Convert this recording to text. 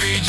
every